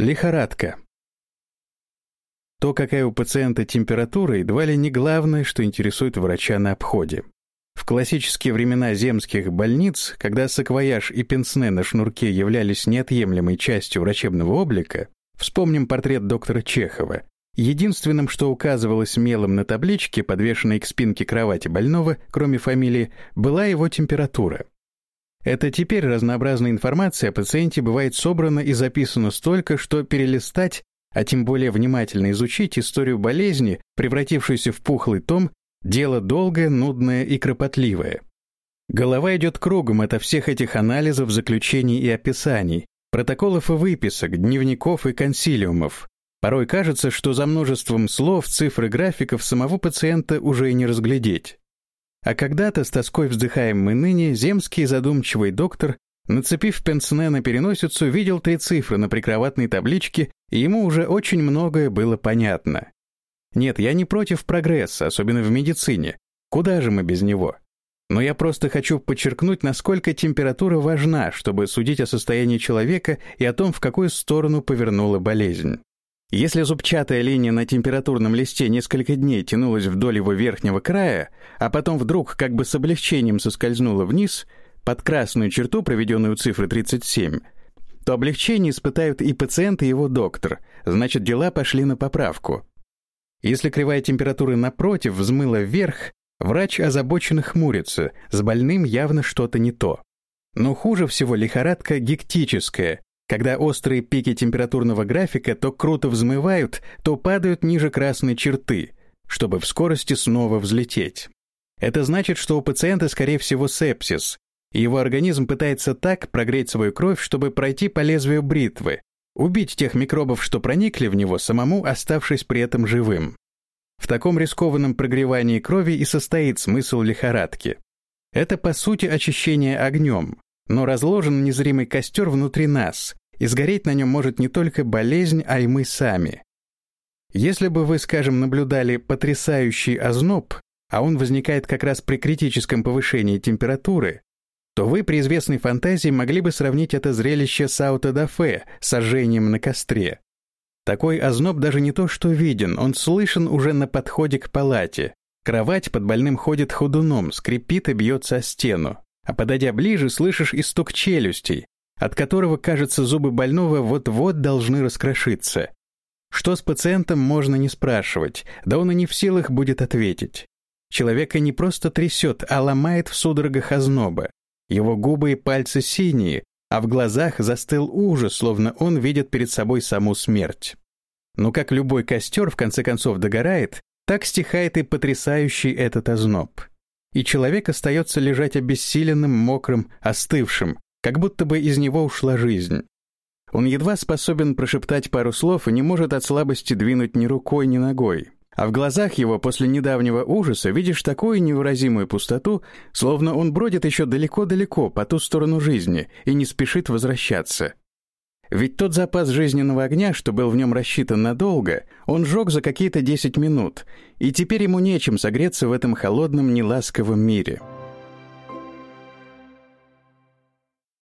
Лихорадка. То, какая у пациента температура, едва ли не главное, что интересует врача на обходе. В классические времена земских больниц, когда саквояж и пенсне на шнурке являлись неотъемлемой частью врачебного облика, вспомним портрет доктора Чехова, единственным, что указывалось мелом на табличке, подвешенной к спинке кровати больного, кроме фамилии, была его температура. Это теперь разнообразная информация о пациенте бывает собрана и записана столько, что перелистать, а тем более внимательно изучить историю болезни, превратившуюся в пухлый том, дело долгое, нудное и кропотливое. Голова идет кругом от всех этих анализов, заключений и описаний, протоколов и выписок, дневников и консилиумов. Порой кажется, что за множеством слов, цифр и графиков самого пациента уже и не разглядеть. А когда-то, с тоской вздыхаем мы ныне, земский задумчивый доктор, нацепив пенсне на переносицу, видел три цифры на прикроватной табличке, и ему уже очень многое было понятно. Нет, я не против прогресса, особенно в медицине. Куда же мы без него? Но я просто хочу подчеркнуть, насколько температура важна, чтобы судить о состоянии человека и о том, в какую сторону повернула болезнь. Если зубчатая линия на температурном листе несколько дней тянулась вдоль его верхнего края, а потом вдруг как бы с облегчением соскользнула вниз, под красную черту, проведенную цифры 37, то облегчение испытают и пациент, и его доктор, значит, дела пошли на поправку. Если кривая температуры напротив взмыла вверх, врач озабоченно хмурится, с больным явно что-то не то. Но хуже всего лихорадка гектическая, когда острые пики температурного графика то круто взмывают, то падают ниже красной черты, чтобы в скорости снова взлететь. Это значит, что у пациента, скорее всего, сепсис, его организм пытается так прогреть свою кровь, чтобы пройти по лезвию бритвы, убить тех микробов, что проникли в него, самому оставшись при этом живым. В таком рискованном прогревании крови и состоит смысл лихорадки. Это, по сути, очищение огнем, но разложен незримый костер внутри нас, и сгореть на нем может не только болезнь, а и мы сами. Если бы вы, скажем, наблюдали потрясающий озноб, а он возникает как раз при критическом повышении температуры, то вы при известной фантазии могли бы сравнить это зрелище с аутодафе, сожжением на костре. Такой озноб даже не то что виден, он слышен уже на подходе к палате. Кровать под больным ходит ходуном, скрипит и бьется о стену. А подойдя ближе, слышишь и стук челюстей, от которого, кажется, зубы больного вот-вот должны раскрошиться. Что с пациентом, можно не спрашивать, да он и не в силах будет ответить. Человека не просто трясет, а ломает в судорогах озноба. Его губы и пальцы синие, а в глазах застыл ужас, словно он видит перед собой саму смерть. Но как любой костер в конце концов догорает, так стихает и потрясающий этот озноб. И человек остается лежать обессиленным, мокрым, остывшим, как будто бы из него ушла жизнь. Он едва способен прошептать пару слов и не может от слабости двинуть ни рукой, ни ногой. А в глазах его после недавнего ужаса видишь такую невыразимую пустоту, словно он бродит еще далеко-далеко по ту сторону жизни и не спешит возвращаться. Ведь тот запас жизненного огня, что был в нем рассчитан надолго, он жег за какие-то 10 минут, и теперь ему нечем согреться в этом холодном, неласковом мире.